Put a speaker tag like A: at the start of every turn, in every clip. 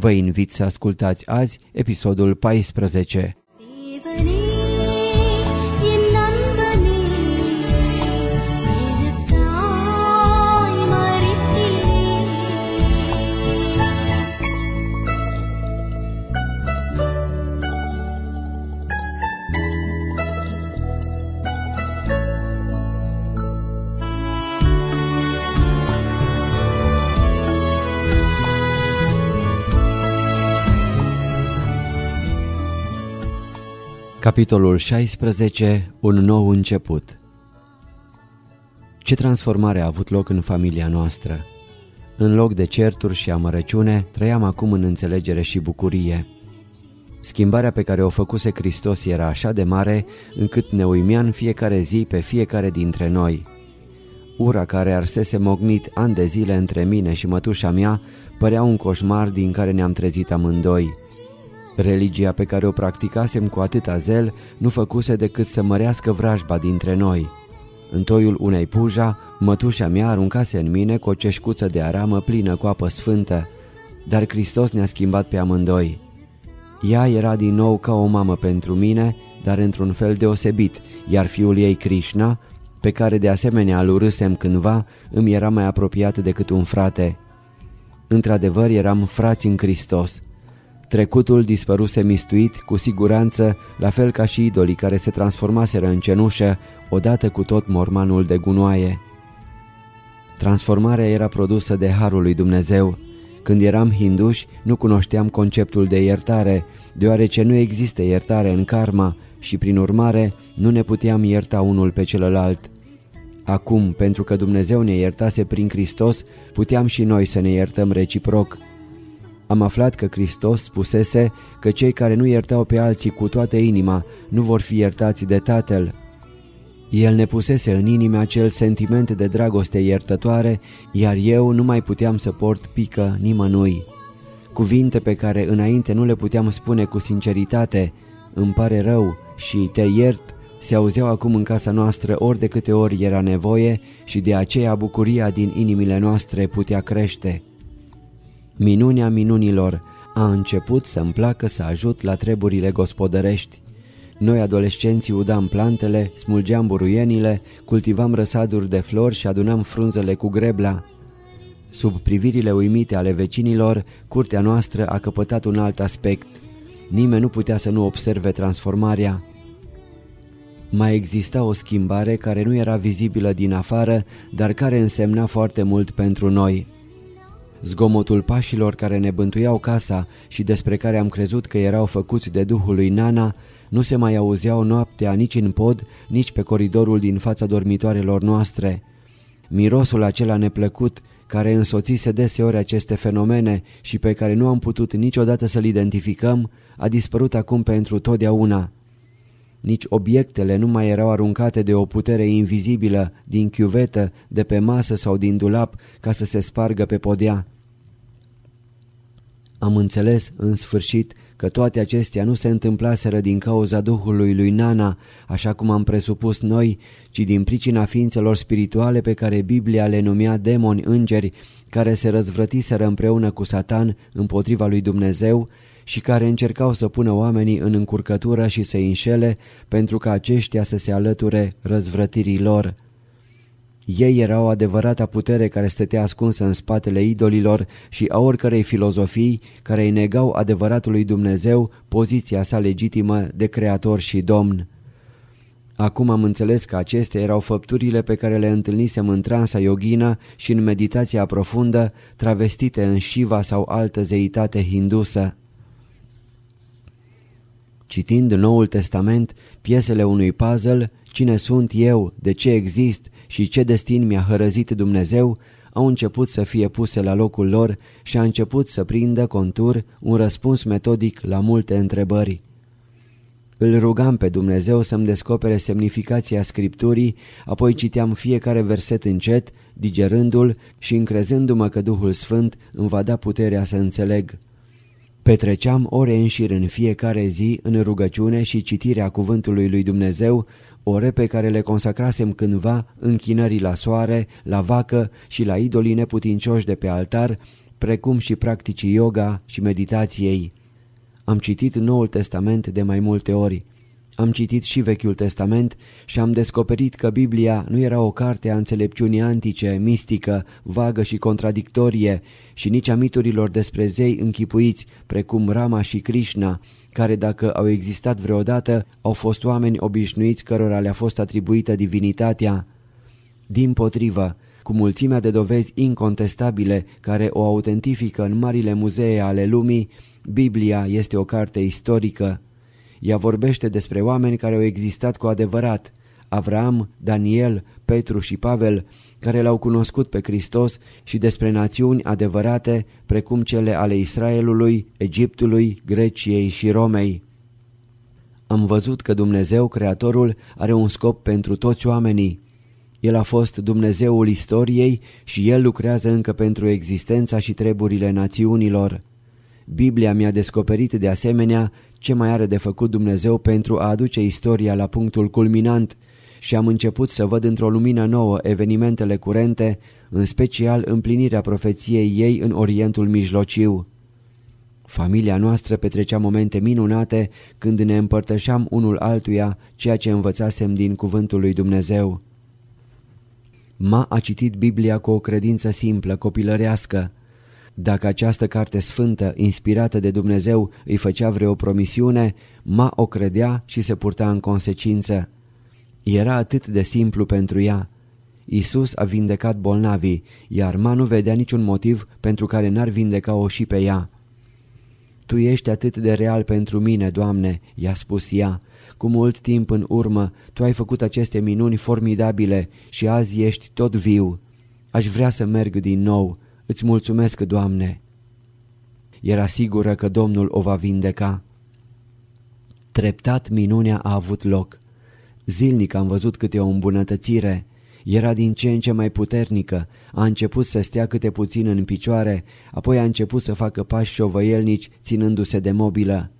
A: Vă invit să ascultați azi episodul 14. Capitolul 16. Un nou început Ce transformare a avut loc în familia noastră? În loc de certuri și amărăciune, trăiam acum în înțelegere și bucurie. Schimbarea pe care o făcuse Hristos era așa de mare încât ne uimea în fiecare zi pe fiecare dintre noi. Ura care arsese mognit ani de zile între mine și mătușa mea părea un coșmar din care ne-am trezit amândoi. Religia pe care o practicasem cu atâta zel nu făcuse decât să mărească vrajba dintre noi. În toiul unei puja, mătușa mea aruncase în mine cu o ceșcuță de aramă plină cu apă sfântă, dar Hristos ne-a schimbat pe amândoi. Ea era din nou ca o mamă pentru mine, dar într-un fel deosebit, iar fiul ei Krishna, pe care de asemenea îl urâsem cândva, îmi era mai apropiat decât un frate. Într-adevăr eram frați în Hristos. Trecutul dispăruse mistuit, cu siguranță, la fel ca și idolii care se transformaseră în cenușă, odată cu tot mormanul de gunoaie. Transformarea era produsă de Harul lui Dumnezeu. Când eram hinduși, nu cunoșteam conceptul de iertare, deoarece nu există iertare în karma și, prin urmare, nu ne puteam ierta unul pe celălalt. Acum, pentru că Dumnezeu ne iertase prin Hristos, puteam și noi să ne iertăm reciproc – am aflat că Hristos spusese că cei care nu iertau pe alții cu toată inima nu vor fi iertați de Tatăl. El ne pusese în inimă acel sentiment de dragoste iertătoare, iar eu nu mai puteam să port pică nimănui. Cuvinte pe care înainte nu le puteam spune cu sinceritate, îmi pare rău și te iert, se auzeau acum în casa noastră ori de câte ori era nevoie și de aceea bucuria din inimile noastre putea crește. Minunea minunilor a început să-mi placă să ajut la treburile gospodărești. Noi adolescenții udam plantele, smulgeam buruienile, cultivam răsaduri de flori și adunam frunzele cu grebla. Sub privirile uimite ale vecinilor, curtea noastră a căpătat un alt aspect. Nimeni nu putea să nu observe transformarea. Mai exista o schimbare care nu era vizibilă din afară, dar care însemna foarte mult pentru noi. Zgomotul pașilor care ne bântuiau casa și despre care am crezut că erau făcuți de Duhul lui Nana nu se mai auzeau noaptea nici în pod, nici pe coridorul din fața dormitoarelor noastre. Mirosul acela neplăcut, care însoțise deseori aceste fenomene și pe care nu am putut niciodată să-l identificăm, a dispărut acum pentru totdeauna. Nici obiectele nu mai erau aruncate de o putere invizibilă din chiuvetă, de pe masă sau din dulap ca să se spargă pe podea. Am înțeles, în sfârșit, că toate acestea nu se întâmplaseră din cauza Duhului lui Nana, așa cum am presupus noi, ci din pricina ființelor spirituale pe care Biblia le numea demoni îngeri, care se răzvrătiseră împreună cu Satan împotriva lui Dumnezeu și care încercau să pună oamenii în încurcătură și să înșele pentru ca aceștia să se alăture răzvrătirii lor. Ei erau adevărata putere care stătea ascunsă în spatele idolilor și a oricărei filozofii care îi negau adevăratului Dumnezeu poziția sa legitimă de creator și domn. Acum am înțeles că acestea erau făpturile pe care le întâlnisem în transa yogină și în meditația profundă, travestite în Shiva sau altă zeitate hindusă. Citind Noul Testament, piesele unui puzzle, cine sunt eu, de ce exist și ce destin mi-a hărăzit Dumnezeu, au început să fie puse la locul lor și a început să prindă contur un răspuns metodic la multe întrebări. Îl rugam pe Dumnezeu să-mi descopere semnificația Scripturii, apoi citeam fiecare verset încet, digerându-l și încrezându-mă că Duhul Sfânt îmi va da puterea să înțeleg. Petreceam ore în șir în fiecare zi în rugăciune și citirea cuvântului lui Dumnezeu, ore pe care le consacrasem cândva închinării la soare, la vacă și la idolii neputincioși de pe altar, precum și practicii yoga și meditației. Am citit Noul Testament de mai multe ori. Am citit și Vechiul Testament și am descoperit că Biblia nu era o carte a înțelepciunii antice, mistică, vagă și contradictorie și nici a miturilor despre zei închipuiți, precum Rama și Krishna, care dacă au existat vreodată, au fost oameni obișnuiți cărora le-a fost atribuită divinitatea. Din potrivă, cu mulțimea de dovezi incontestabile care o autentifică în marile muzee ale lumii, Biblia este o carte istorică. Ea vorbește despre oameni care au existat cu adevărat, Avram, Daniel, Petru și Pavel, care l-au cunoscut pe Hristos și despre națiuni adevărate precum cele ale Israelului, Egiptului, Greciei și Romei. Am văzut că Dumnezeu, Creatorul, are un scop pentru toți oamenii. El a fost Dumnezeul istoriei și El lucrează încă pentru existența și treburile națiunilor. Biblia mi-a descoperit de asemenea ce mai are de făcut Dumnezeu pentru a aduce istoria la punctul culminant și am început să văd într-o lumină nouă evenimentele curente, în special împlinirea profeției ei în Orientul Mijlociu. Familia noastră petrecea momente minunate când ne împărtășeam unul altuia ceea ce învățasem din cuvântul lui Dumnezeu. Ma a citit Biblia cu o credință simplă, copilărească. Dacă această carte sfântă, inspirată de Dumnezeu, îi făcea vreo promisiune, Ma o credea și se purta în consecință. Era atât de simplu pentru ea. Isus a vindecat bolnavii, iar Ma nu vedea niciun motiv pentru care n-ar vindeca-o și pe ea. Tu ești atât de real pentru mine, Doamne, i-a spus ea. Cu mult timp în urmă, Tu ai făcut aceste minuni formidabile și azi ești tot viu. Aș vrea să merg din nou. Îți mulțumesc, Doamne. Era sigură că Domnul o va vindeca. Treptat minunea a avut loc. Zilnic am văzut câte o îmbunătățire. Era din ce în ce mai puternică, a început să stea câte puțin în picioare, apoi a început să facă pași șovăielnici ținându-se de mobilă.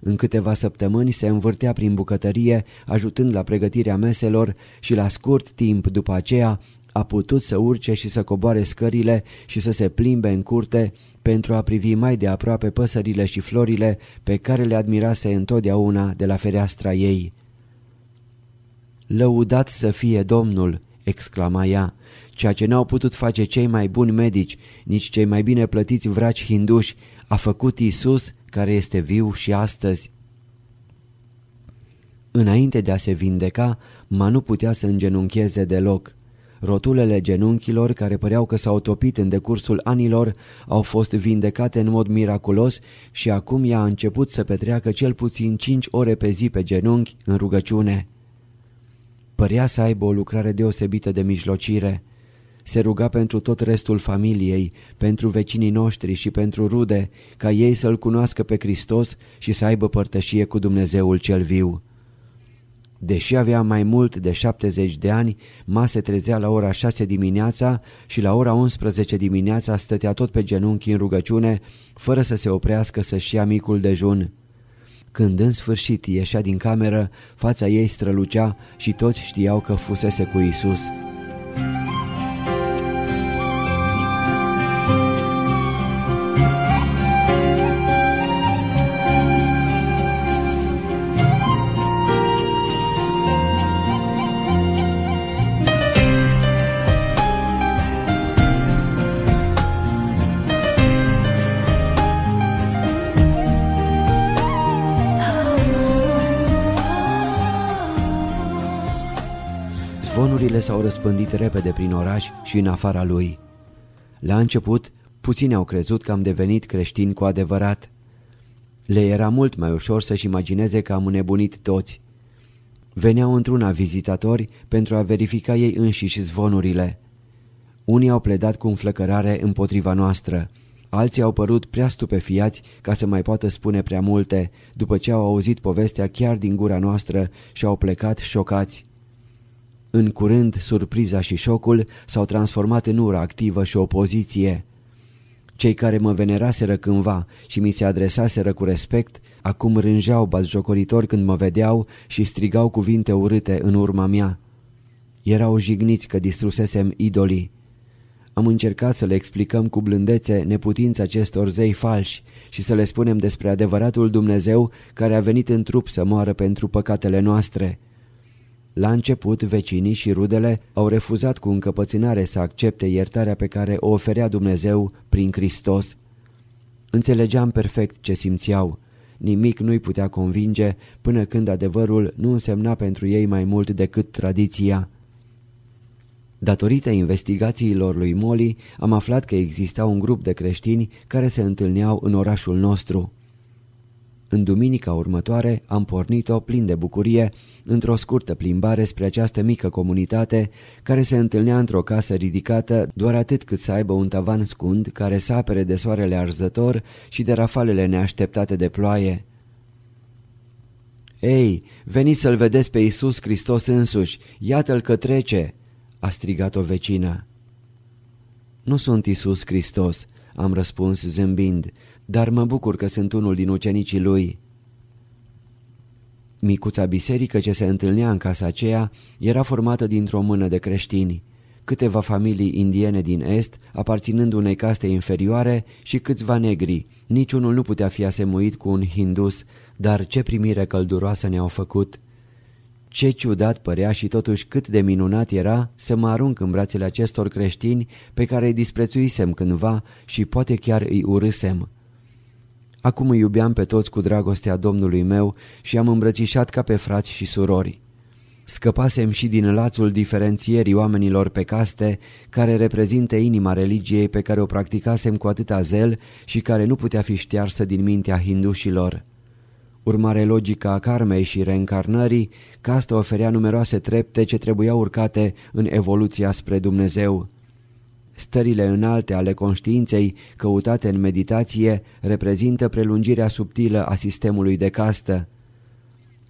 A: În câteva săptămâni se învârtea prin bucătărie, ajutând la pregătirea meselor și la scurt timp după aceea a putut să urce și să coboare scările și să se plimbe în curte pentru a privi mai de aproape păsările și florile pe care le admirase întotdeauna de la fereastra ei. Lăudat să fie Domnul!" exclama ea, ceea ce n-au putut face cei mai buni medici, nici cei mai bine plătiți vraci hinduși, a făcut Isus, care este viu și astăzi. Înainte de a se vindeca, ma nu putea să îngenuncheze deloc. Rotulele genunchilor, care păreau că s-au topit în decursul anilor, au fost vindecate în mod miraculos și acum ea a început să petreacă cel puțin cinci ore pe zi pe genunchi în rugăciune. Părea să aibă o lucrare deosebită de mijlocire. Se ruga pentru tot restul familiei, pentru vecinii noștri și pentru rude, ca ei să-L cunoască pe Hristos și să aibă părtășie cu Dumnezeul cel viu. Deși avea mai mult de 70 de ani, ma se trezea la ora 6 dimineața și la ora 11 dimineața stătea tot pe genunchi în rugăciune, fără să se oprească să-și ia micul dejun. Când în sfârșit ieșea din cameră, fața ei strălucea și toți știau că fusese cu Isus. Zvonurile s-au răspândit repede prin oraș și în afara lui. La început, puțini au crezut că am devenit creștini cu adevărat. Le era mult mai ușor să-și imagineze că am înnebunit toți. Veneau într-una vizitatori pentru a verifica ei înșiși zvonurile. Unii au pledat cu înflăcărare împotriva noastră. Alții au părut prea stupefiați ca să mai poată spune prea multe, după ce au auzit povestea chiar din gura noastră și au plecat șocați. În curând, surpriza și șocul s-au transformat în ură activă și opoziție. Cei care mă veneraseră cândva și mi se adresaseră cu respect, acum rânjeau bazjocoritori când mă vedeau și strigau cuvinte urâte în urma mea. Erau jigniți că distrusesem idolii. Am încercat să le explicăm cu blândețe neputința acestor zei falși și să le spunem despre adevăratul Dumnezeu care a venit în trup să moară pentru păcatele noastre. La început, vecinii și rudele au refuzat cu încăpățânare să accepte iertarea pe care o oferea Dumnezeu prin Hristos. Înțelegeam perfect ce simțeau. Nimic nu-i putea convinge până când adevărul nu însemna pentru ei mai mult decât tradiția. Datorită investigațiilor lui Moli, am aflat că exista un grup de creștini care se întâlneau în orașul nostru. În duminica următoare am pornit-o plin de bucurie într-o scurtă plimbare spre această mică comunitate care se întâlnea într-o casă ridicată doar atât cât să aibă un tavan scund care să apere de soarele arzător și de rafalele neașteptate de ploaie. Ei, veniți să-L vedeți pe Iisus Hristos însuși, iată-L că trece!" a strigat o vecină. Nu sunt Iisus Hristos," am răspuns zâmbind, dar mă bucur că sunt unul din ucenicii lui. Micuța biserică ce se întâlnea în casa aceea era formată dintr-o mână de creștini, câteva familii indiene din est, aparținând unei caste inferioare și câțiva negri. Niciunul nu putea fi asemuit cu un hindus, dar ce primire călduroasă ne-au făcut. Ce ciudat părea și totuși cât de minunat era să mă arunc în brațele acestor creștini pe care îi disprețuisem cândva și poate chiar îi urâsem. Acum îi iubeam pe toți cu dragostea Domnului meu și am îmbrățișat ca pe frați și surori. Scăpasem și din lațul diferențierii oamenilor pe caste, care reprezintă inima religiei pe care o practicasem cu atâta zel și care nu putea fi ștearsă din mintea hindușilor. Urmare logica a karmei și reîncarnării, casta oferea numeroase trepte ce trebuiau urcate în evoluția spre Dumnezeu. Stările înalte ale conștiinței, căutate în meditație, reprezintă prelungirea subtilă a sistemului de castă.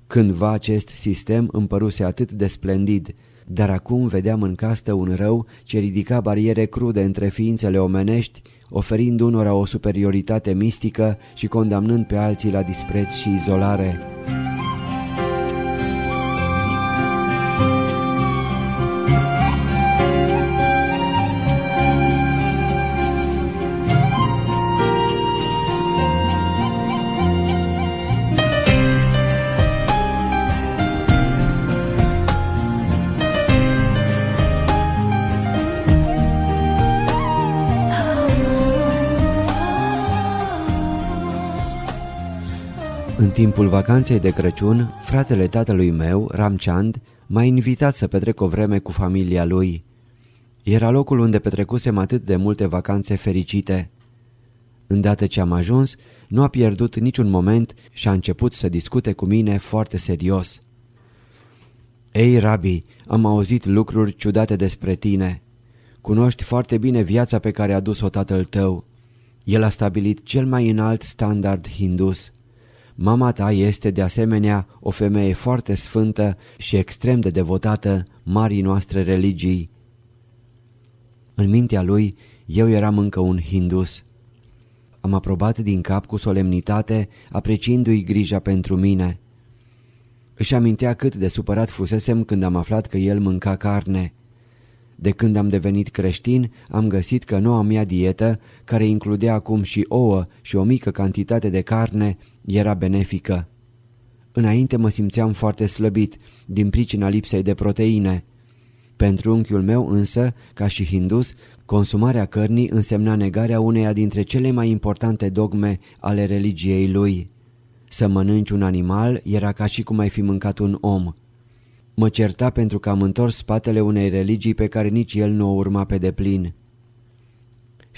A: Cândva acest sistem împăruse atât de splendid, dar acum vedeam în castă un rău ce ridica bariere crude între ființele omenești, oferind unora o superioritate mistică și condamnând pe alții la dispreț și izolare. Timpul vacanței de Crăciun, fratele tatălui meu, Ramchand, m-a invitat să petrec o vreme cu familia lui. Era locul unde petrecusem atât de multe vacanțe fericite. Îndată ce am ajuns, nu a pierdut niciun moment și a început să discute cu mine foarte serios. Ei, Rabi, am auzit lucruri ciudate despre tine. Cunoști foarte bine viața pe care a dus-o tatăl tău. El a stabilit cel mai înalt standard hindus. Mama ta este de asemenea o femeie foarte sfântă și extrem de devotată marii noastre religii. În mintea lui, eu eram încă un hindus. Am aprobat din cap cu solemnitate, apreciindu-i grija pentru mine. Își amintea cât de supărat fusesem când am aflat că el mânca carne. De când am devenit creștin, am găsit că noua mea dietă, care includea acum și ouă și o mică cantitate de carne, era benefică. Înainte mă simțeam foarte slăbit, din pricina lipsei de proteine. Pentru unchiul meu însă, ca și hindus, consumarea cărnii însemna negarea uneia dintre cele mai importante dogme ale religiei lui. Să mănânci un animal era ca și cum ai fi mâncat un om. Mă certa pentru că am întors spatele unei religii pe care nici el nu o urma pe deplin.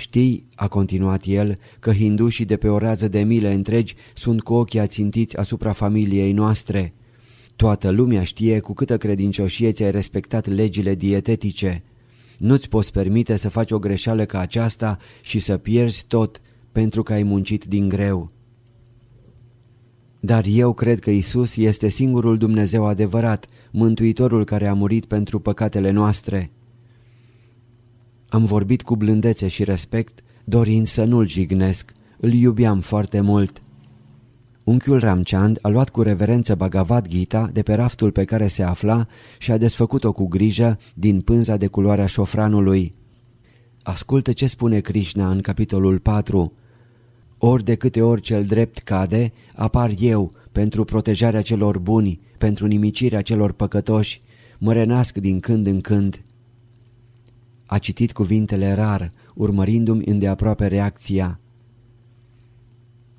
A: Știi, a continuat el, că hindușii de pe o rază de mile întregi sunt cu ochii ațintiți asupra familiei noastre. Toată lumea știe cu câtă credincioșie ți-ai respectat legile dietetice. Nu-ți poți permite să faci o greșeală ca aceasta și să pierzi tot pentru că ai muncit din greu. Dar eu cred că Isus este singurul Dumnezeu adevărat, Mântuitorul care a murit pentru păcatele noastre. Am vorbit cu blândețe și respect, dorind să nu-l jignesc. Îl iubeam foarte mult. Unchiul Ramchand a luat cu reverență Bhagavad Gita de pe raftul pe care se afla și a desfăcut-o cu grijă din pânza de culoarea șofranului. Ascultă ce spune Krishna în capitolul 4. Ori de câte ori cel drept cade, apar eu pentru protejarea celor buni, pentru nimicirea celor păcătoși, mă renasc din când în când. A citit cuvintele rar, urmărindu-mi îndeaproape reacția.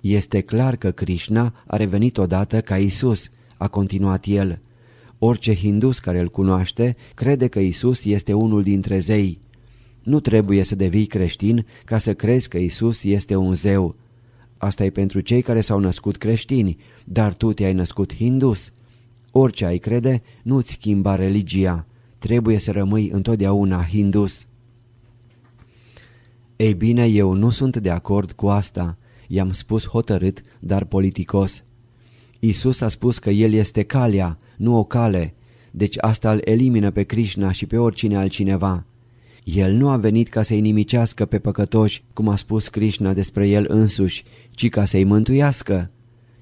A: Este clar că Krishna a revenit odată ca Isus, a continuat el. Orice hindus care îl cunoaște crede că Isus este unul dintre zei. Nu trebuie să devii creștin ca să crezi că Isus este un zeu. Asta e pentru cei care s-au născut creștini, dar tu te-ai născut hindus. Orice ai crede, nu-ți schimba religia. Trebuie să rămâi întotdeauna hindus. Ei bine, eu nu sunt de acord cu asta. I-am spus hotărât, dar politicos. Isus a spus că El este calea, nu o cale, deci asta îl elimină pe Krishna și pe oricine altcineva. El nu a venit ca să-i nimicească pe păcătoși, cum a spus Krishna despre el însuși, ci ca să-i mântuiască.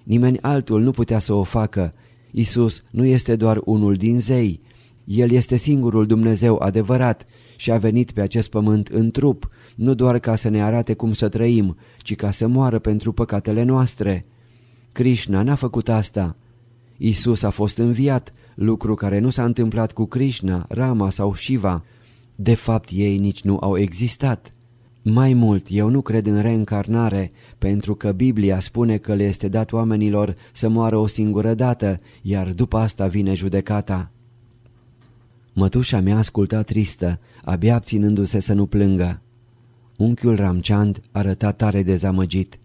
A: Nimeni altul nu putea să o facă. Isus nu este doar unul din zei. El este singurul Dumnezeu adevărat și a venit pe acest pământ în trup, nu doar ca să ne arate cum să trăim, ci ca să moară pentru păcatele noastre. Krishna n-a făcut asta. Isus a fost înviat, lucru care nu s-a întâmplat cu Krishna, Rama sau Shiva. De fapt, ei nici nu au existat. Mai mult, eu nu cred în reîncarnare, pentru că Biblia spune că le este dat oamenilor să moară o singură dată, iar după asta vine judecata. Mătușa mea asculta tristă, abia abținându-se să nu plângă. Unchiul Ramchand arăta tare dezamăgit.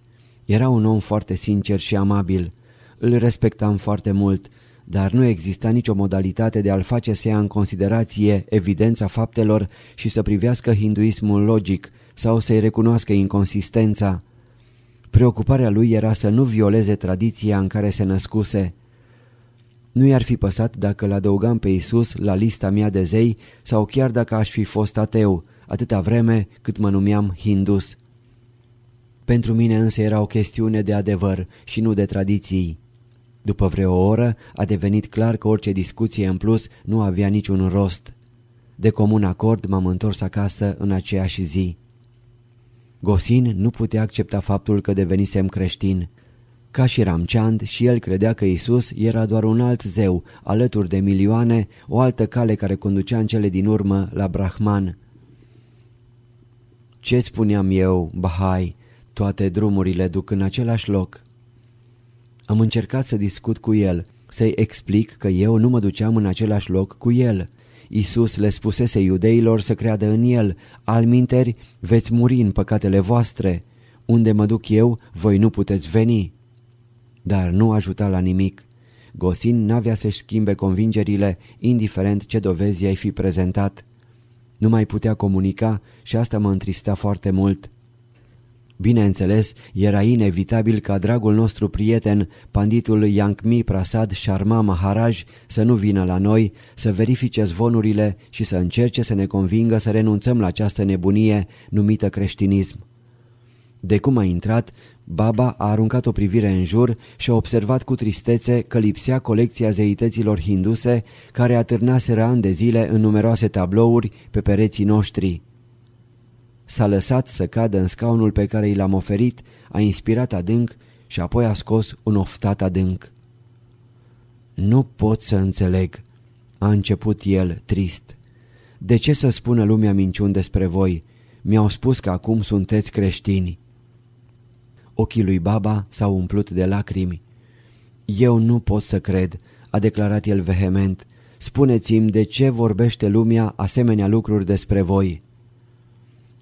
A: Era un om foarte sincer și amabil. Îl respectam foarte mult, dar nu exista nicio modalitate de a-l face să ia în considerație evidența faptelor și să privească hinduismul logic sau să-i recunoască inconsistența. Preocuparea lui era să nu violeze tradiția în care se născuse. Nu i-ar fi păsat dacă l-adăugam pe Isus la lista mea de zei sau chiar dacă aș fi fost ateu, atâta vreme cât mă numeam hindus. Pentru mine însă era o chestiune de adevăr și nu de tradiții. După vreo oră a devenit clar că orice discuție în plus nu avea niciun rost. De comun acord m-am întors acasă în aceeași zi. Gosin nu putea accepta faptul că devenisem creștin. Ca și Ramchand, și el credea că Isus era doar un alt zeu, alături de milioane, o altă cale care conducea în cele din urmă la Brahman. Ce spuneam eu, Bahai, toate drumurile duc în același loc. Am încercat să discut cu el, să-i explic că eu nu mă duceam în același loc cu el. Isus le spusese iudeilor să creadă în el, alminteri veți muri în păcatele voastre. Unde mă duc eu, voi nu puteți veni. Dar nu ajuta la nimic. Gosin n-avea să-și schimbe convingerile, indiferent ce dovezi ai fi prezentat. Nu mai putea comunica și asta mă întrista foarte mult. Bineînțeles, era inevitabil ca dragul nostru prieten, panditul Yankmi Prasad Sharma Maharaj, să nu vină la noi, să verifice zvonurile și să încerce să ne convingă să renunțăm la această nebunie numită creștinism. De cum a intrat, baba a aruncat o privire în jur și a observat cu tristețe că lipsea colecția zeităților hinduse care atârnaseră ani de zile în numeroase tablouri pe pereții noștri. S-a lăsat să cadă în scaunul pe care i l-am oferit, a inspirat adânc și apoi a scos un oftat adânc. Nu pot să înțeleg, a început el trist. De ce să spună lumea minciuni despre voi? Mi-au spus că acum sunteți creștini. Ochii lui baba s-au umplut de lacrimi. Eu nu pot să cred, a declarat el vehement. Spuneți-mi de ce vorbește lumea asemenea lucruri despre voi.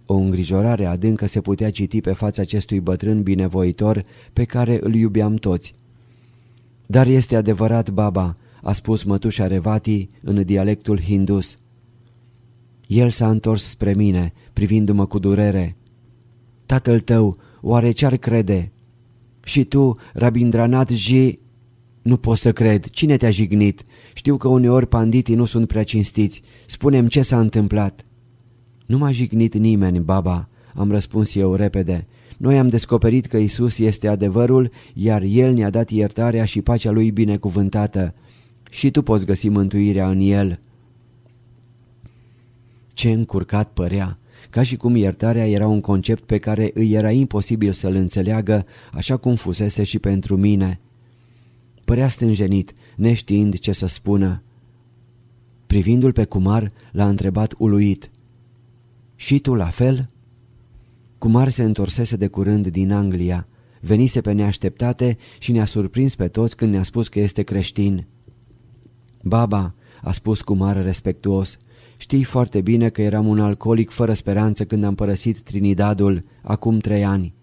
A: O îngrijorare adâncă se putea citi pe fața acestui bătrân binevoitor pe care îl iubeam toți. Dar este adevărat, baba, a spus mătușa Revati în dialectul hindus. El s-a întors spre mine, privindu-mă cu durere. Tatăl tău, oare ce-ar crede? Și tu, Rabindranat Ji... Nu pot să cred. Cine te-a jignit? Știu că uneori panditii nu sunt prea cinstiți. Spunem ce s-a întâmplat. Nu m-a jignit nimeni, baba, am răspuns eu repede. Noi am descoperit că Isus este adevărul, iar El ne-a dat iertarea și pacea Lui binecuvântată. Și tu poți găsi mântuirea în El. Ce încurcat părea! Ca și cum iertarea era un concept pe care îi era imposibil să-l înțeleagă, așa cum fusese și pentru mine. Părea stânjenit, neștiind ce să spună. Privindu-l pe Cumar, l-a întrebat uluit. Și tu la fel?" Cumar se întorsese de curând din Anglia, venise pe neașteptate și ne-a surprins pe toți când ne-a spus că este creștin. Baba, a spus Cumar respectuos, știi foarte bine că eram un alcoolic fără speranță când am părăsit Trinidadul acum trei ani.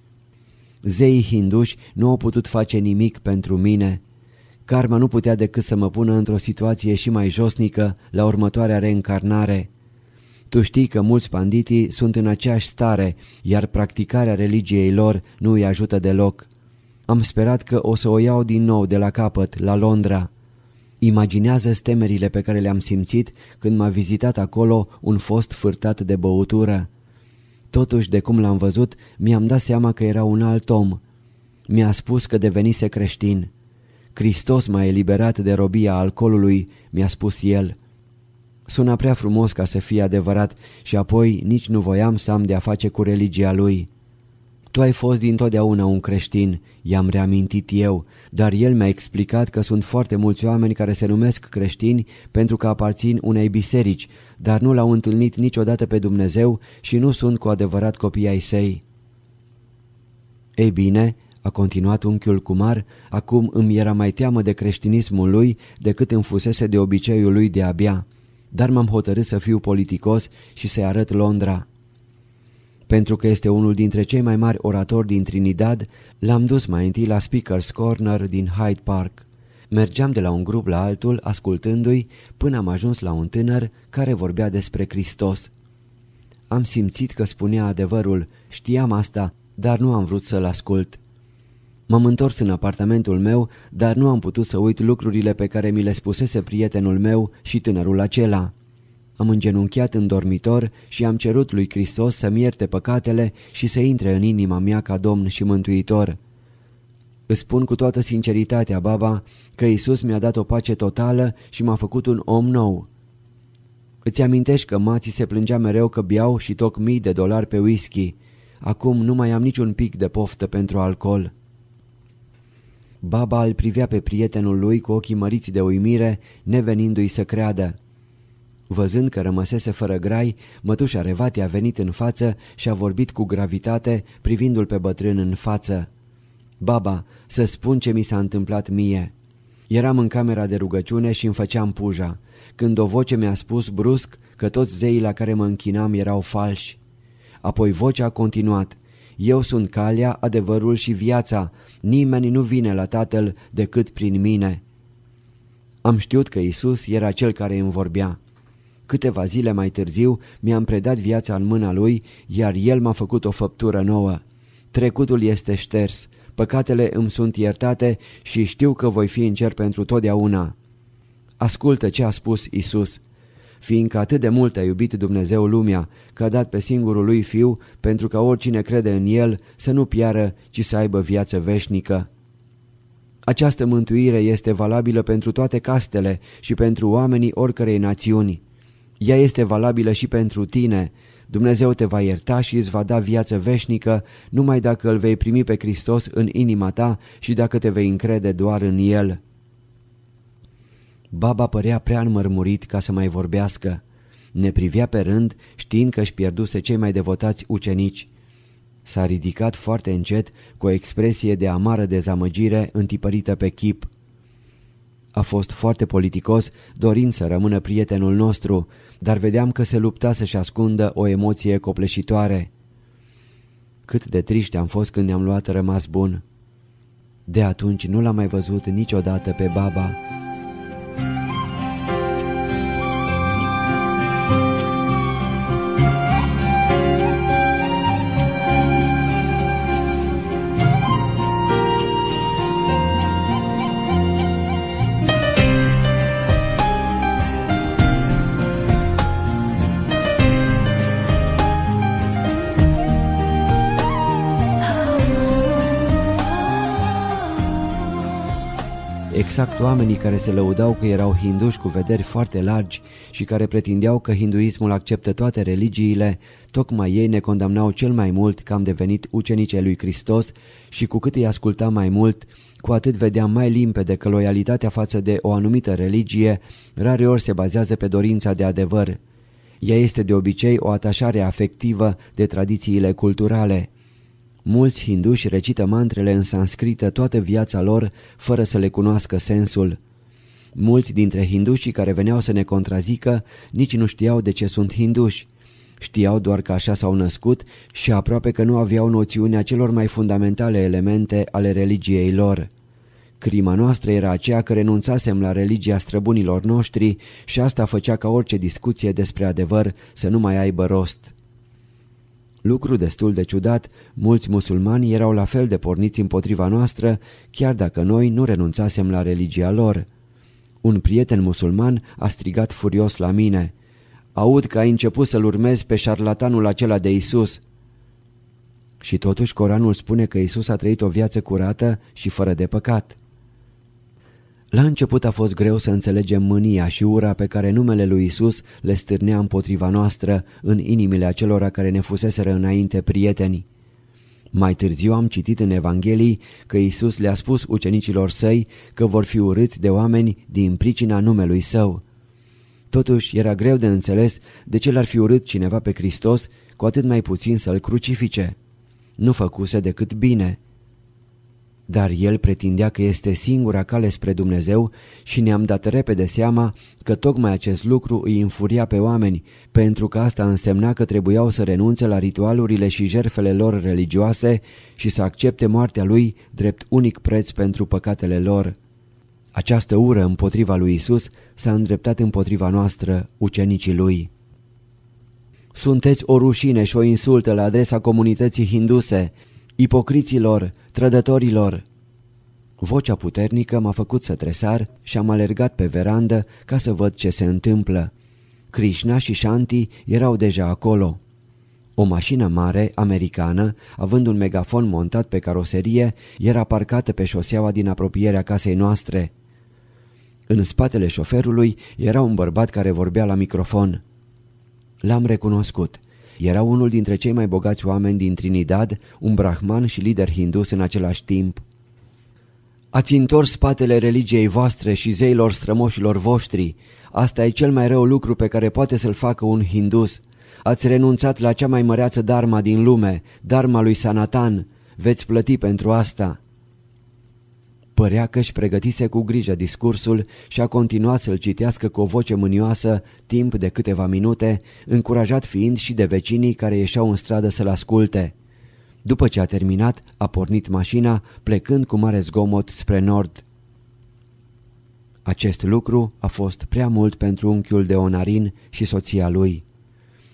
A: Zeii hinduși nu au putut face nimic pentru mine. Karma nu putea decât să mă pună într-o situație și mai josnică la următoarea reîncarnare. Tu știi că mulți panditii sunt în aceeași stare, iar practicarea religiei lor nu îi ajută deloc. Am sperat că o să o iau din nou de la capăt, la Londra. Imaginează temerile pe care le-am simțit când m-a vizitat acolo un fost fârtat de băutură. Totuși, de cum l-am văzut, mi-am dat seama că era un alt om. Mi-a spus că devenise creștin. Hristos m-a eliberat de robia alcoolului, mi-a spus el. Suna prea frumos ca să fie adevărat și apoi nici nu voiam să am de-a face cu religia lui. Tu ai fost dintotdeauna un creștin, i-am reamintit eu, dar el mi-a explicat că sunt foarte mulți oameni care se numesc creștini pentru că aparțin unei biserici, dar nu l-au întâlnit niciodată pe Dumnezeu și nu sunt cu adevărat copii ai săi. Ei bine, a continuat unchiul Cumar, acum îmi era mai teamă de creștinismul lui decât îmi fusese de obiceiul lui de abia dar m-am hotărât să fiu politicos și să-i arăt Londra. Pentru că este unul dintre cei mai mari oratori din Trinidad, l-am dus mai întâi la Speaker's Corner din Hyde Park. Mergeam de la un grup la altul, ascultându-i, până am ajuns la un tânăr care vorbea despre Hristos. Am simțit că spunea adevărul, știam asta, dar nu am vrut să-l ascult. M-am întors în apartamentul meu, dar nu am putut să uit lucrurile pe care mi le spusese prietenul meu și tânărul acela. Am îngenunchiat în dormitor și am cerut lui Hristos să-mi ierte păcatele și să intre în inima mea ca Domn și Mântuitor. Îți spun cu toată sinceritatea, baba, că Isus mi-a dat o pace totală și m-a făcut un om nou. Îți amintești că mații se plângea mereu că biau și toc mii de dolari pe whisky. Acum nu mai am niciun pic de poftă pentru alcool. Baba îl privea pe prietenul lui cu ochii măriți de uimire, nevenindu-i să creadă. Văzând că rămăsese fără grai, mătușa Revati a venit în față și a vorbit cu gravitate, privindu-l pe bătrân în față. Baba, să spun ce mi s-a întâmplat mie. Eram în camera de rugăciune și îmi făceam puja, când o voce mi-a spus brusc că toți zeii la care mă închinam erau falși. Apoi vocea a continuat. Eu sunt calea, adevărul și viața. Nimeni nu vine la Tatăl decât prin mine. Am știut că Isus era cel care îmi vorbea. Câteva zile mai târziu mi-am predat viața în mâna lui, iar el m-a făcut o făptură nouă. trecutul este șters, păcatele îmi sunt iertate și știu că voi fi în cer pentru totdeauna. Ascultă ce a spus Isus. Fiindcă atât de mult a iubit Dumnezeu lumea, că a dat pe singurul lui Fiu, pentru ca oricine crede în El să nu piară, ci să aibă viață veșnică. Această mântuire este valabilă pentru toate castele și pentru oamenii oricărei națiuni. Ea este valabilă și pentru tine. Dumnezeu te va ierta și îți va da viață veșnică numai dacă îl vei primi pe Hristos în inima ta și dacă te vei încrede doar în El. Baba părea prea înmărmurit ca să mai vorbească. Ne privea pe rând știind că își pierduse cei mai devotați ucenici. S-a ridicat foarte încet cu o expresie de amară dezamăgire întipărită pe chip. A fost foarte politicos, dorind să rămână prietenul nostru, dar vedeam că se lupta să-și ascundă o emoție copleșitoare. Cât de triști am fost când ne-am luat rămas bun. De atunci nu l-am mai văzut niciodată pe baba. Exact oamenii care se lăudau că erau hinduși cu vederi foarte largi și care pretindeau că hinduismul acceptă toate religiile, tocmai ei ne condamnau cel mai mult că am devenit ucenice lui Hristos și cu cât îi ascultam mai mult, cu atât vedeam mai limpede că loialitatea față de o anumită religie rareori se bazează pe dorința de adevăr. Ea este de obicei o atașare afectivă de tradițiile culturale. Mulți hinduși recită mantrele în sanscrită toată viața lor fără să le cunoască sensul. Mulți dintre hindușii care veneau să ne contrazică nici nu știau de ce sunt hinduși. Știau doar că așa s-au născut și aproape că nu aveau noțiunea celor mai fundamentale elemente ale religiei lor. Crima noastră era aceea că renunțasem la religia străbunilor noștri și asta făcea ca orice discuție despre adevăr să nu mai aibă rost. Lucru destul de ciudat, mulți musulmani erau la fel de porniți împotriva noastră, chiar dacă noi nu renunțasem la religia lor. Un prieten musulman a strigat furios la mine. Aud că ai început să-l urmezi pe șarlatanul acela de Isus. Și totuși Coranul spune că Isus a trăit o viață curată și fără de păcat. La început a fost greu să înțelegem mânia și ura pe care numele lui Isus le stârnea împotriva noastră în inimile acelora care ne fuseseră înainte prieteni. Mai târziu am citit în Evanghelii că Isus le-a spus ucenicilor săi că vor fi urâți de oameni din pricina numelui său. Totuși era greu de înțeles de ce l-ar fi urât cineva pe Hristos, cu atât mai puțin să-l crucifice. Nu făcuse decât bine. Dar el pretindea că este singura cale spre Dumnezeu și ne-am dat repede seama că tocmai acest lucru îi înfuria pe oameni, pentru că asta însemna că trebuiau să renunțe la ritualurile și jerfele lor religioase și să accepte moartea lui drept unic preț pentru păcatele lor. Această ură împotriva lui Isus s-a îndreptat împotriva noastră, ucenicii lui. Sunteți o rușine și o insultă la adresa comunității hinduse, ipocriților, trădătorilor. Vocea puternică m-a făcut să tresar și am alergat pe verandă ca să văd ce se întâmplă. Krishna și Shanti erau deja acolo. O mașină mare, americană, având un megafon montat pe caroserie, era parcată pe șoseaua din apropierea casei noastre. În spatele șoferului era un bărbat care vorbea la microfon. L-am recunoscut. Era unul dintre cei mai bogați oameni din Trinidad, un brahman și lider hindus în același timp. Ați întors spatele religiei voastre și zeilor strămoșilor voștri. Asta e cel mai rău lucru pe care poate să-l facă un hindus. Ați renunțat la cea mai măreață darma din lume, darma lui Sanatan. Veți plăti pentru asta. Părea că își pregătise cu grijă discursul și a continuat să-l citească cu o voce mânioasă timp de câteva minute, încurajat fiind și de vecinii care ieșeau în stradă să-l asculte. După ce a terminat, a pornit mașina, plecând cu mare zgomot spre nord. Acest lucru a fost prea mult pentru unchiul de Onarin și soția lui.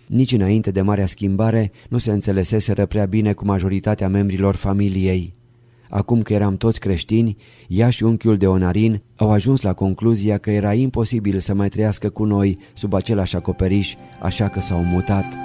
A: Nici înainte de marea schimbare nu se înțeleseseră prea bine cu majoritatea membrilor familiei. Acum că eram toți creștini, ea și unchiul de Onarin au ajuns la concluzia că era imposibil să mai trăiască cu noi sub același acoperiș, așa că s-au mutat.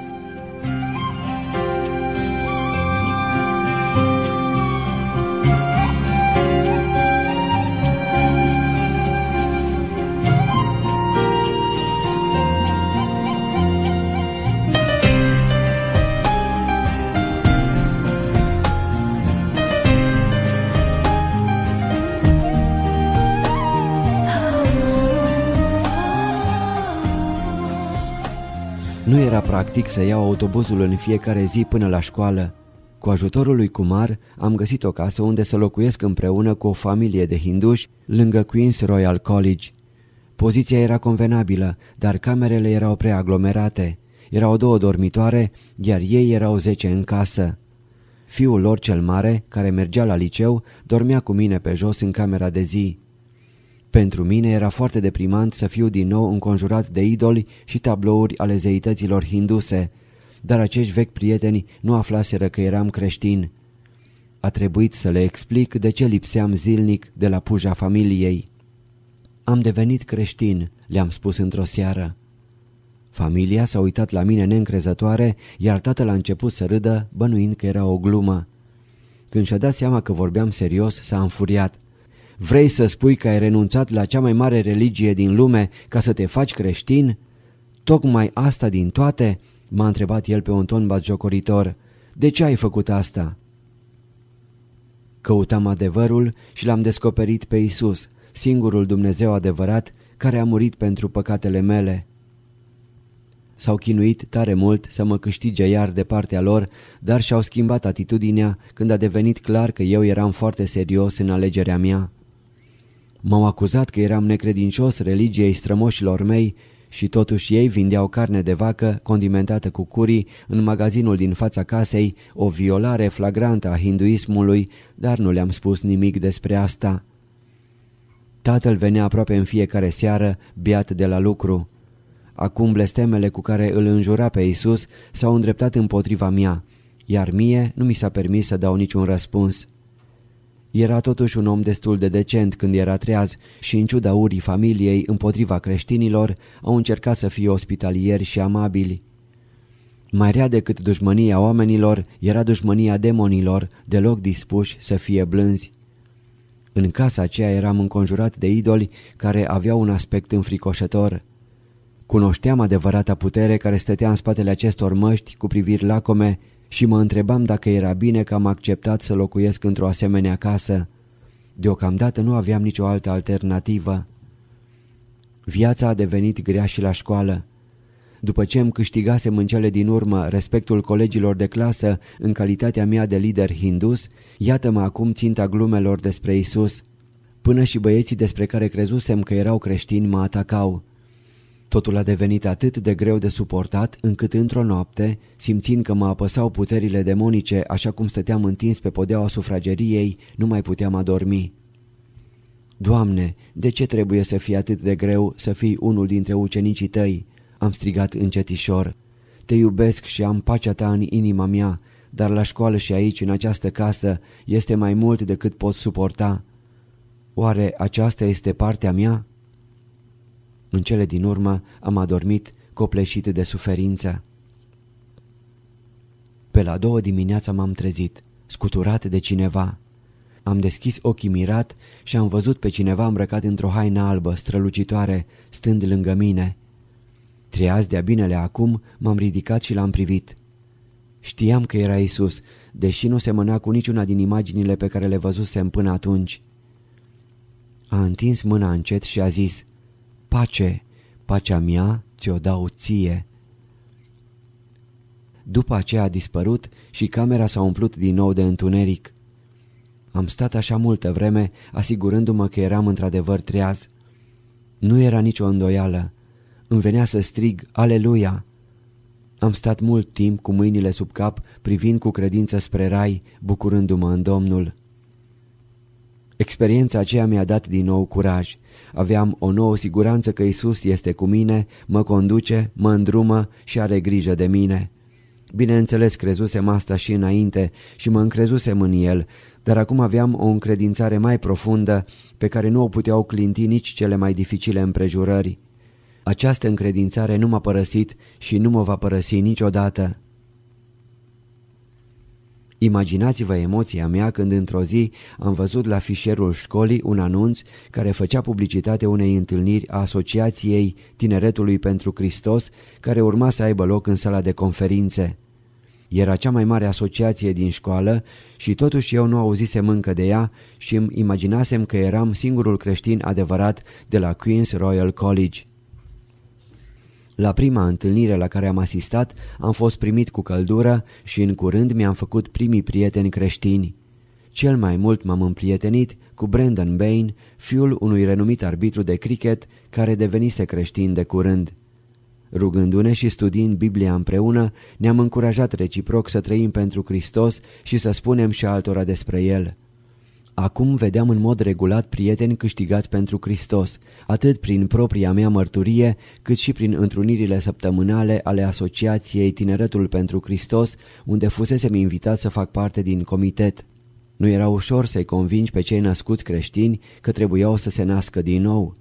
A: Practic să iau autobuzul în fiecare zi până la școală. Cu ajutorul lui Kumar am găsit o casă unde să locuiesc împreună cu o familie de hinduși lângă Queen's Royal College. Poziția era convenabilă, dar camerele erau prea aglomerate. Erau două dormitoare, iar ei erau zece în casă. Fiul lor cel mare, care mergea la liceu, dormea cu mine pe jos în camera de zi. Pentru mine era foarte deprimant să fiu din nou înconjurat de idoli și tablouri ale zeităților hinduse, dar acești vechi prieteni nu aflaseră că eram creștin. A trebuit să le explic de ce lipseam zilnic de la puja familiei. Am devenit creștin, le-am spus într-o seară. Familia s-a uitat la mine neîncrezătoare, iar tatăl a început să râdă, bănuind că era o glumă. Când și-a dat seama că vorbeam serios, s-a înfuriat. Vrei să spui că ai renunțat la cea mai mare religie din lume ca să te faci creștin? Tocmai asta din toate? M-a întrebat el pe un ton batjocoritor. De ce ai făcut asta? Căutam adevărul și l-am descoperit pe Isus, singurul Dumnezeu adevărat care a murit pentru păcatele mele. S-au chinuit tare mult să mă câștige iar de partea lor, dar și-au schimbat atitudinea când a devenit clar că eu eram foarte serios în alegerea mea. M-au acuzat că eram necredincios religiei strămoșilor mei și totuși ei vindeau carne de vacă condimentată cu curii în magazinul din fața casei, o violare flagrantă a hinduismului, dar nu le-am spus nimic despre asta. Tatăl venea aproape în fiecare seară, beat de la lucru. Acum blestemele cu care îl înjura pe Isus s-au îndreptat împotriva mea, iar mie nu mi s-a permis să dau niciun răspuns. Era totuși un om destul de decent când era treaz și în ciuda urii familiei împotriva creștinilor au încercat să fie ospitalieri și amabili. Mai rea decât dușmănia oamenilor era dușmănia demonilor, deloc dispuși să fie blânzi. În casa aceea eram înconjurat de idoli care aveau un aspect înfricoșător. Cunoșteam adevărata putere care stătea în spatele acestor măști cu priviri lacome și mă întrebam dacă era bine că am acceptat să locuiesc într-o asemenea casă. Deocamdată nu aveam nicio altă alternativă. Viața a devenit grea și la școală. După ce îmi câștigasem în cele din urmă respectul colegilor de clasă în calitatea mea de lider hindus, iată-mă acum ținta glumelor despre Isus. Până și băieții despre care crezusem că erau creștini mă atacau. Totul a devenit atât de greu de suportat încât într-o noapte, simțind că mă apăsau puterile demonice așa cum stăteam întins pe podeaua sufrageriei, nu mai puteam adormi. Doamne, de ce trebuie să fie atât de greu să fii unul dintre ucenicii tăi? Am strigat încetișor. Te iubesc și am pacea ta în inima mea, dar la școală și aici, în această casă, este mai mult decât pot suporta. Oare aceasta este partea mea? În cele din urmă am adormit copleșit de suferință. Pe la două dimineața m-am trezit, scuturat de cineva. Am deschis ochii mirat și am văzut pe cineva îmbrăcat într-o haină albă, strălucitoare, stând lângă mine. Triaz de-a binele acum, m-am ridicat și l-am privit. Știam că era Isus, deși nu semăna cu niciuna din imaginile pe care le văzusem până atunci. A întins mâna încet și a zis, Pace, pacea mea ți-o dau ție. După aceea a dispărut și camera s-a umplut din nou de întuneric. Am stat așa multă vreme, asigurându-mă că eram într-adevăr treaz. Nu era nicio îndoială. Îmi venea să strig, Aleluia! Am stat mult timp cu mâinile sub cap, privind cu credință spre rai, bucurându-mă în Domnul. Experiența aceea mi-a dat din nou curaj. Aveam o nouă siguranță că Isus este cu mine, mă conduce, mă îndrumă și are grijă de mine. Bineînțeles, crezusem asta și înainte și mă încrezusem în el, dar acum aveam o încredințare mai profundă pe care nu o puteau clinti nici cele mai dificile împrejurări. Această încredințare nu m-a părăsit și nu mă va părăsi niciodată. Imaginați-vă emoția mea când într-o zi am văzut la fișierul școlii un anunț care făcea publicitate unei întâlniri a Asociației Tineretului pentru Hristos care urma să aibă loc în sala de conferințe. Era cea mai mare asociație din școală și totuși eu nu auzisem încă de ea și îmi imaginasem că eram singurul creștin adevărat de la Queen's Royal College. La prima întâlnire la care am asistat am fost primit cu căldură și în curând mi-am făcut primii prieteni creștini. Cel mai mult m-am împrietenit cu Brandon Bain, fiul unui renumit arbitru de cricket care devenise creștin de curând. Rugându-ne și studiind Biblia împreună, ne-am încurajat reciproc să trăim pentru Hristos și să spunem și altora despre El. Acum vedeam în mod regulat prieteni câștigați pentru Hristos, atât prin propria mea mărturie, cât și prin întrunirile săptămânale ale Asociației Tineretul pentru Hristos, unde fusesem invitat să fac parte din comitet. Nu era ușor să-i convingi pe cei născuți creștini că trebuiau să se nască din nou.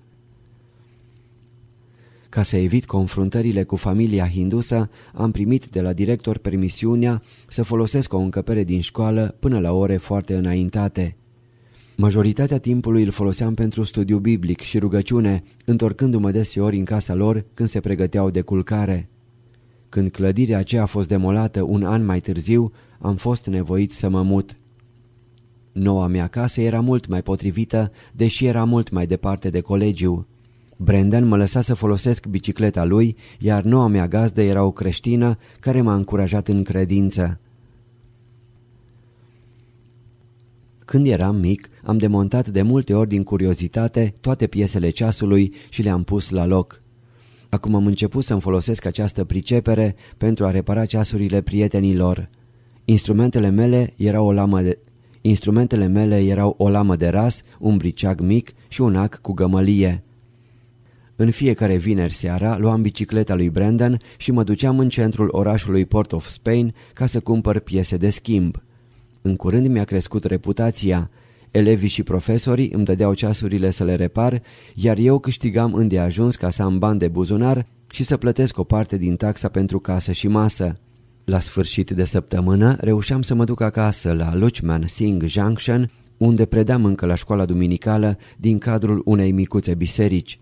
A: Ca să evit confruntările cu familia hindusă, am primit de la director permisiunea să folosesc o încăpere din școală până la ore foarte înaintate. Majoritatea timpului îl foloseam pentru studiu biblic și rugăciune, întorcându-mă deseori în casa lor când se pregăteau de culcare. Când clădirea aceea a fost demolată un an mai târziu, am fost nevoit să mă mut. Noua mea casă era mult mai potrivită, deși era mult mai departe de colegiu. Brendan mă lăsa să folosesc bicicleta lui, iar noua mea gazdă era o creștină care m-a încurajat în credință. Când eram mic, am demontat de multe ori din curiozitate toate piesele ceasului și le-am pus la loc. Acum am început să-mi folosesc această pricepere pentru a repara ceasurile prietenilor. Instrumentele mele erau o lamă de... Instrumentele mele erau o lamă de ras, un briceag mic și un ac cu gămălie. În fiecare vineri seara luam bicicleta lui Brandon și mă duceam în centrul orașului Port of Spain ca să cumpăr piese de schimb. În curând mi-a crescut reputația. Elevii și profesorii îmi dădeau ceasurile să le repar, iar eu câștigam îndeajuns ca să am bani de buzunar și să plătesc o parte din taxa pentru casă și masă. La sfârșit de săptămână reușeam să mă duc acasă la Luchman Singh Junction, unde predam încă la școala duminicală din cadrul unei micuțe biserici.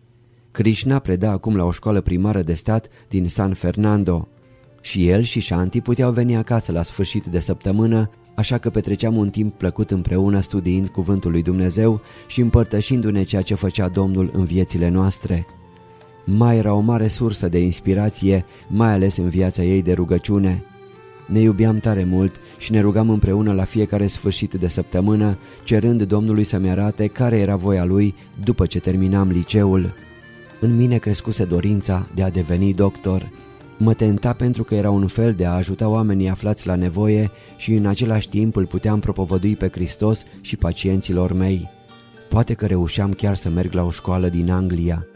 A: Krishna preda acum la o școală primară de stat din San Fernando. Și el și Shanti puteau veni acasă la sfârșit de săptămână așa că petreceam un timp plăcut împreună studiind cuvântul lui Dumnezeu și împărtășindu-ne ceea ce făcea Domnul în viețile noastre. Mai era o mare sursă de inspirație, mai ales în viața ei de rugăciune. Ne iubeam tare mult și ne rugam împreună la fiecare sfârșit de săptămână, cerând Domnului să-mi arate care era voia Lui după ce terminam liceul. În mine crescuse dorința de a deveni doctor. Mă tenta pentru că era un fel de a ajuta oamenii aflați la nevoie și în același timp îl puteam propovădui pe Hristos și pacienților mei. Poate că reușeam chiar să merg la o școală din Anglia.